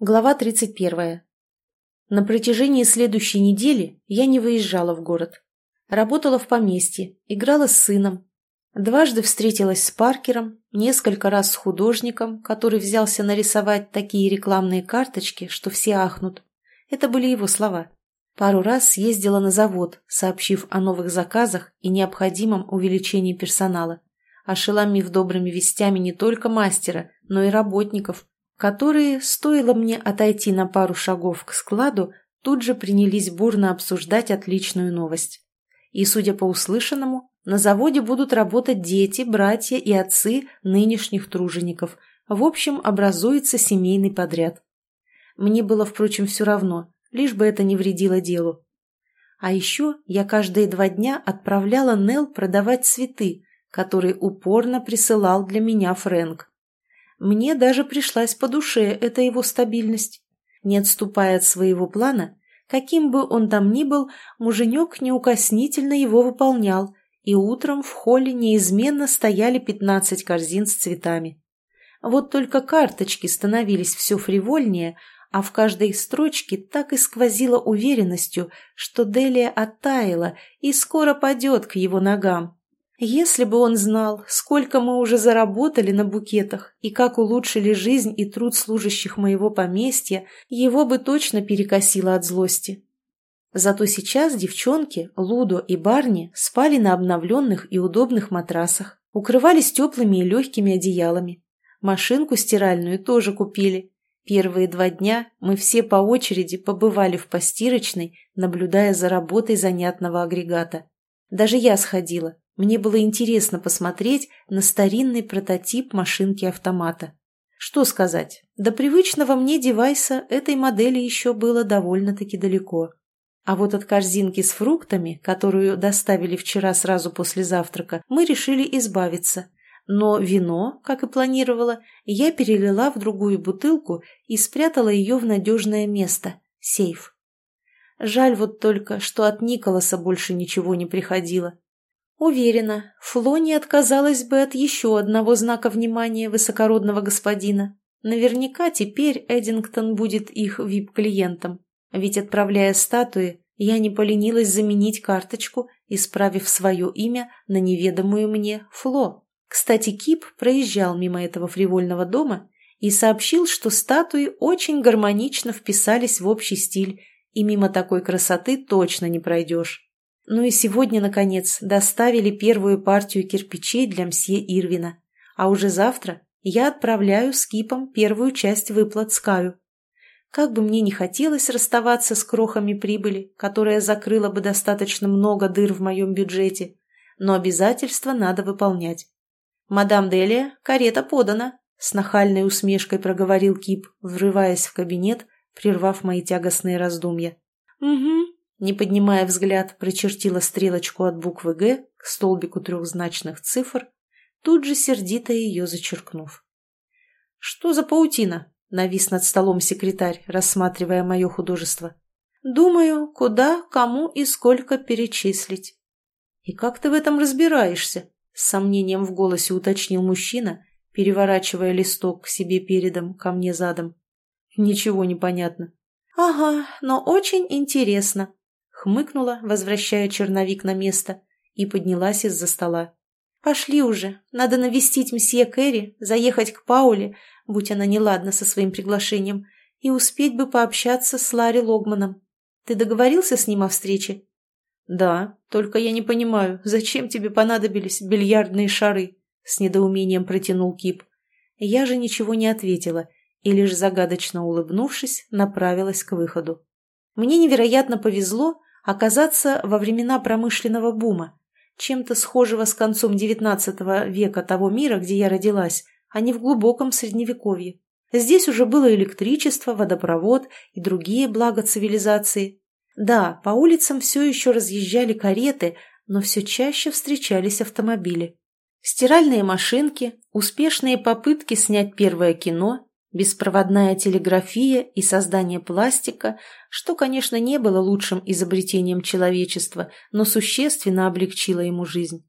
Глава 31. На протяжении следующей недели я не выезжала в город. Работала в поместье, играла с сыном. Дважды встретилась с Паркером, несколько раз с художником, который взялся нарисовать такие рекламные карточки, что все ахнут. Это были его слова. Пару раз съездила на завод, сообщив о новых заказах и необходимом увеличении персонала, ошеломив добрыми вестями не только мастера, но и работников – которые, стоило мне отойти на пару шагов к складу, тут же принялись бурно обсуждать отличную новость. И, судя по услышанному, на заводе будут работать дети, братья и отцы нынешних тружеников. В общем, образуется семейный подряд. Мне было, впрочем, все равно, лишь бы это не вредило делу. А еще я каждые два дня отправляла Нел продавать цветы, которые упорно присылал для меня Фрэнк. Мне даже пришлась по душе эта его стабильность. Не отступая от своего плана, каким бы он там ни был, муженек неукоснительно его выполнял, и утром в холле неизменно стояли пятнадцать корзин с цветами. Вот только карточки становились все фривольнее, а в каждой строчке так и сквозило уверенностью, что Делия оттаяла и скоро падет к его ногам. Если бы он знал, сколько мы уже заработали на букетах и как улучшили жизнь и труд служащих моего поместья, его бы точно перекосило от злости. Зато сейчас девчонки, Лудо и Барни спали на обновленных и удобных матрасах, укрывались теплыми и легкими одеялами. Машинку стиральную тоже купили. Первые два дня мы все по очереди побывали в постирочной, наблюдая за работой занятного агрегата. Даже я сходила, мне было интересно посмотреть на старинный прототип машинки-автомата. Что сказать, до привычного мне девайса этой модели еще было довольно-таки далеко. А вот от корзинки с фруктами, которую доставили вчера сразу после завтрака, мы решили избавиться. Но вино, как и планировала, я перелила в другую бутылку и спрятала ее в надежное место – сейф. Жаль вот только, что от Николаса больше ничего не приходило. Уверена, Фло не отказалась бы от еще одного знака внимания высокородного господина. Наверняка теперь Эдингтон будет их вип-клиентом. Ведь, отправляя статуи, я не поленилась заменить карточку, исправив свое имя на неведомую мне Фло. Кстати, Кип проезжал мимо этого фривольного дома и сообщил, что статуи очень гармонично вписались в общий стиль, и мимо такой красоты точно не пройдешь. Ну и сегодня, наконец, доставили первую партию кирпичей для мсье Ирвина. А уже завтра я отправляю с Кипом первую часть выплат Скаю. Как бы мне не хотелось расставаться с крохами прибыли, которая закрыла бы достаточно много дыр в моем бюджете, но обязательства надо выполнять. «Мадам Делия, карета подана», — с нахальной усмешкой проговорил Кип, врываясь в кабинет, прервав мои тягостные раздумья. «Угу», не поднимая взгляд, прочертила стрелочку от буквы «Г» к столбику трехзначных цифр, тут же сердито ее зачеркнув. «Что за паутина?» — навис над столом секретарь, рассматривая мое художество. «Думаю, куда, кому и сколько перечислить». «И как ты в этом разбираешься?» — с сомнением в голосе уточнил мужчина, переворачивая листок к себе передом, ко мне задом. «Ничего не понятно». «Ага, но очень интересно», хмыкнула, возвращая черновик на место, и поднялась из-за стола. «Пошли уже, надо навестить мсье Кэрри, заехать к Пауле, будь она неладна со своим приглашением, и успеть бы пообщаться с Ларри Логманом. Ты договорился с ним о встрече?» «Да, только я не понимаю, зачем тебе понадобились бильярдные шары?» С недоумением протянул Кип. Я же ничего не ответила и, лишь загадочно улыбнувшись, направилась к выходу. Мне невероятно повезло, оказаться во времена промышленного бума, чем-то схожего с концом XIX века того мира, где я родилась, а не в глубоком средневековье. Здесь уже было электричество, водопровод и другие блага цивилизации. Да, по улицам все еще разъезжали кареты, но все чаще встречались автомобили. Стиральные машинки, успешные попытки снять первое кино беспроводная телеграфия и создание пластика, что, конечно, не было лучшим изобретением человечества, но существенно облегчило ему жизнь.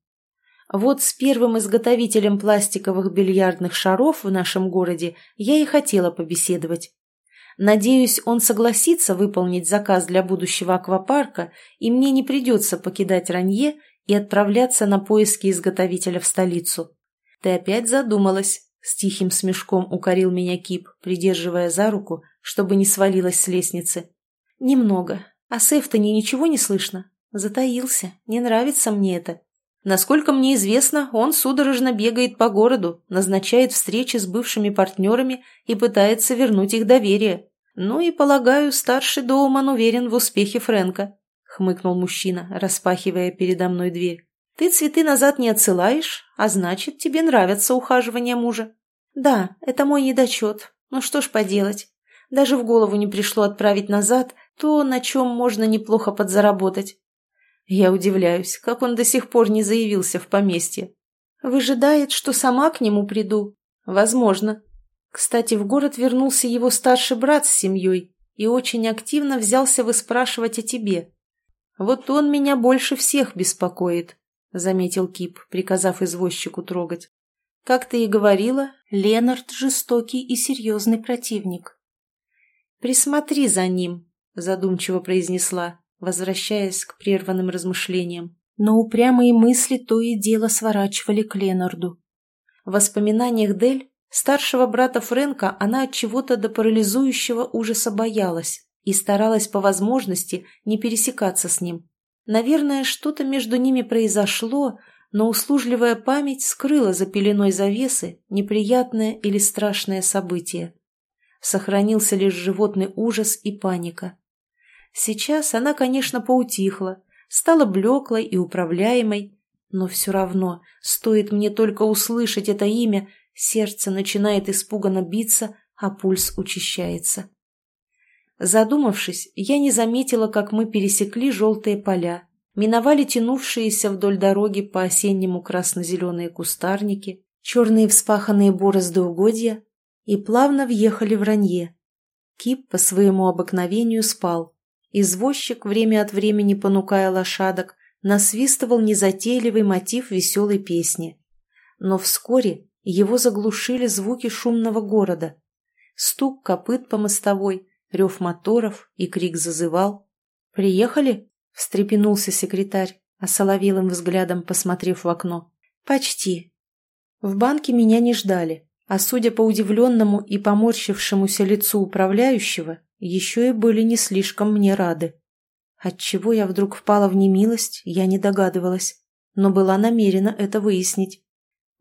Вот с первым изготовителем пластиковых бильярдных шаров в нашем городе я и хотела побеседовать. Надеюсь, он согласится выполнить заказ для будущего аквапарка, и мне не придется покидать Ранье и отправляться на поиски изготовителя в столицу. Ты опять задумалась, с тихим смешком укорил меня Кип, придерживая за руку, чтобы не свалилась с лестницы. Немного. А с Эфтони ничего не слышно. Затаился. Не нравится мне это. Насколько мне известно, он судорожно бегает по городу, назначает встречи с бывшими партнерами и пытается вернуть их доверие. Ну и, полагаю, старший Доуман уверен в успехе Фрэнка», — хмыкнул мужчина, распахивая передо мной дверь. «Ты цветы назад не отсылаешь, а значит, тебе нравятся ухаживания мужа». «Да, это мой недочет. Ну что ж поделать. Даже в голову не пришло отправить назад то, на чем можно неплохо подзаработать. Я удивляюсь, как он до сих пор не заявился в поместье. Выжидает, что сама к нему приду. Возможно. Кстати, в город вернулся его старший брат с семьей и очень активно взялся выспрашивать о тебе. Вот он меня больше всех беспокоит, заметил Кип, приказав извозчику трогать. Как ты и говорила, Ленард жестокий и серьезный противник. «Присмотри за ним», — задумчиво произнесла возвращаясь к прерванным размышлениям. Но упрямые мысли то и дело сворачивали к Ленарду. В воспоминаниях Дель, старшего брата Фрэнка, она от чего-то до парализующего ужаса боялась и старалась по возможности не пересекаться с ним. Наверное, что-то между ними произошло, но услужливая память скрыла за пеленой завесы неприятное или страшное событие. Сохранился лишь животный ужас и паника. Сейчас она, конечно, поутихла, стала блеклой и управляемой, но все равно, стоит мне только услышать это имя, сердце начинает испуганно биться, а пульс учащается. Задумавшись, я не заметила, как мы пересекли желтые поля, миновали тянувшиеся вдоль дороги по осеннему красно-зеленые кустарники, черные вспаханные борозды угодья и плавно въехали в ранье. Кип по своему обыкновению спал, Извозчик, время от времени понукая лошадок, насвистывал незатейливый мотив веселой песни. Но вскоре его заглушили звуки шумного города. Стук копыт по мостовой, рев моторов и крик зазывал. «Приехали?» — встрепенулся секретарь, осоловелым взглядом посмотрев в окно. «Почти». В банке меня не ждали, а судя по удивленному и поморщившемуся лицу управляющего, еще и были не слишком мне рады. Отчего я вдруг впала в немилость, я не догадывалась, но была намерена это выяснить.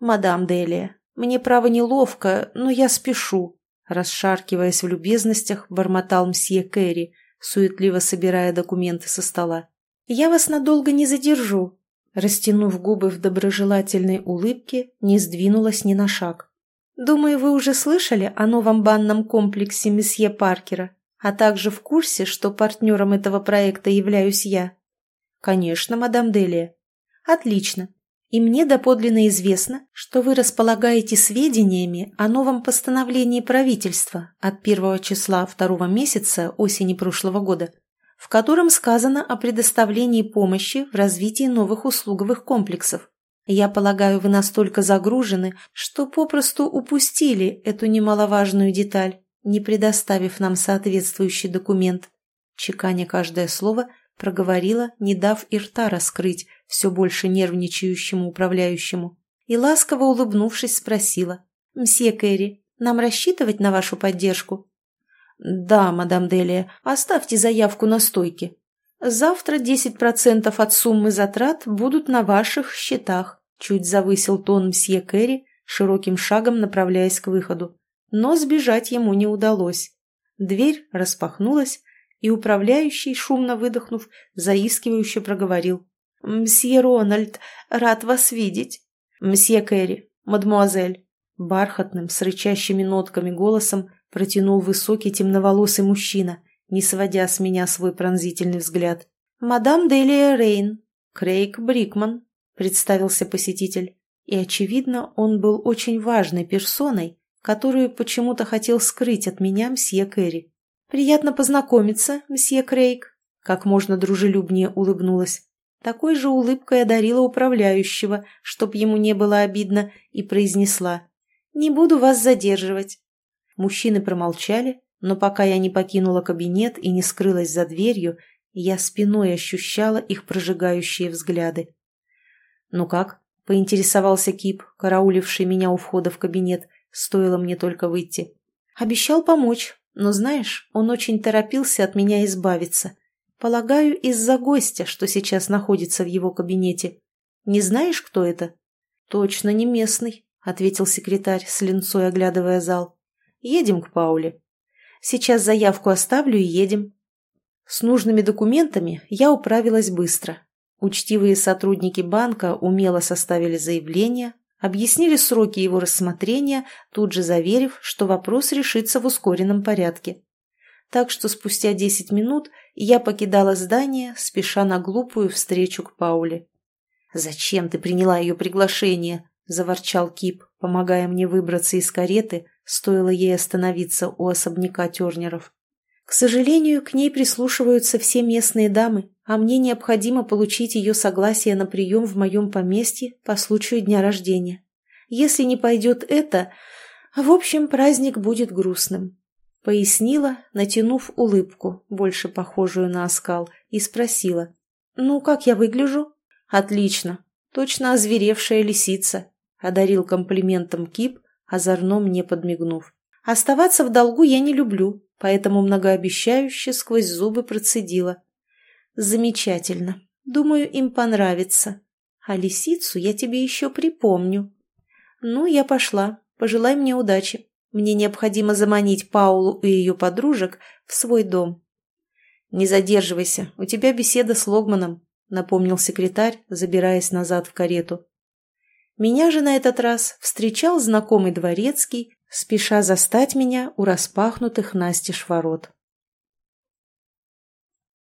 «Мадам Делия, мне право неловко, но я спешу», расшаркиваясь в любезностях, бормотал мсье Кэрри, суетливо собирая документы со стола. «Я вас надолго не задержу», растянув губы в доброжелательной улыбке, не сдвинулась ни на шаг. «Думаю, вы уже слышали о новом банном комплексе месье Паркера а также в курсе, что партнером этого проекта являюсь я? Конечно, мадам Делия. Отлично. И мне доподлинно известно, что вы располагаете сведениями о новом постановлении правительства от первого числа второго месяца осени прошлого года, в котором сказано о предоставлении помощи в развитии новых услуговых комплексов. Я полагаю, вы настолько загружены, что попросту упустили эту немаловажную деталь не предоставив нам соответствующий документ. Чеканя каждое слово, проговорила, не дав и рта раскрыть все больше нервничающему управляющему, и ласково улыбнувшись спросила. «Мсье Кэрри, нам рассчитывать на вашу поддержку?» «Да, мадам Делия, оставьте заявку на стойке. Завтра 10% от суммы затрат будут на ваших счетах», чуть завысил тон мсье Кэрри, широким шагом направляясь к выходу но сбежать ему не удалось. Дверь распахнулась, и управляющий, шумно выдохнув, заискивающе проговорил. «Мсье Рональд, рад вас видеть!» «Мсье Кэрри, мадмуазель!» Бархатным, с рычащими нотками голосом протянул высокий темноволосый мужчина, не сводя с меня свой пронзительный взгляд. «Мадам Делия Рейн, Крейг Брикман», — представился посетитель. И, очевидно, он был очень важной персоной, которую почему-то хотел скрыть от меня мсье Кэрри. «Приятно познакомиться, мсье Крейг», — как можно дружелюбнее улыбнулась. Такой же улыбкой одарила управляющего, чтоб ему не было обидно, и произнесла «Не буду вас задерживать». Мужчины промолчали, но пока я не покинула кабинет и не скрылась за дверью, я спиной ощущала их прожигающие взгляды. «Ну как?» — поинтересовался Кип, карауливший меня у входа в кабинет, стоило мне только выйти. «Обещал помочь, но, знаешь, он очень торопился от меня избавиться. Полагаю, из-за гостя, что сейчас находится в его кабинете. Не знаешь, кто это?» «Точно не местный», — ответил секретарь, с линцой оглядывая зал. «Едем к Пауле. Сейчас заявку оставлю и едем». С нужными документами я управилась быстро. Учтивые сотрудники банка умело составили заявление, объяснили сроки его рассмотрения, тут же заверив, что вопрос решится в ускоренном порядке. Так что спустя десять минут я покидала здание, спеша на глупую встречу к Пауле. «Зачем ты приняла ее приглашение?» – заворчал Кип, помогая мне выбраться из кареты, стоило ей остановиться у особняка Тернеров. «К сожалению, к ней прислушиваются все местные дамы, а мне необходимо получить ее согласие на прием в моем поместье по случаю дня рождения. Если не пойдет это, в общем, праздник будет грустным», — пояснила, натянув улыбку, больше похожую на оскал, и спросила. «Ну, как я выгляжу?» «Отлично. Точно озверевшая лисица», — одарил комплиментом Кип, озорно мне подмигнув. «Оставаться в долгу я не люблю, поэтому многообещающе сквозь зубы процедила. Замечательно. Думаю, им понравится. А лисицу я тебе еще припомню. Ну, я пошла. Пожелай мне удачи. Мне необходимо заманить Паулу и ее подружек в свой дом. Не задерживайся, у тебя беседа с Логманом, напомнил секретарь, забираясь назад в карету. Меня же на этот раз встречал знакомый дворецкий, спеша застать меня у распахнутых настежь ворот.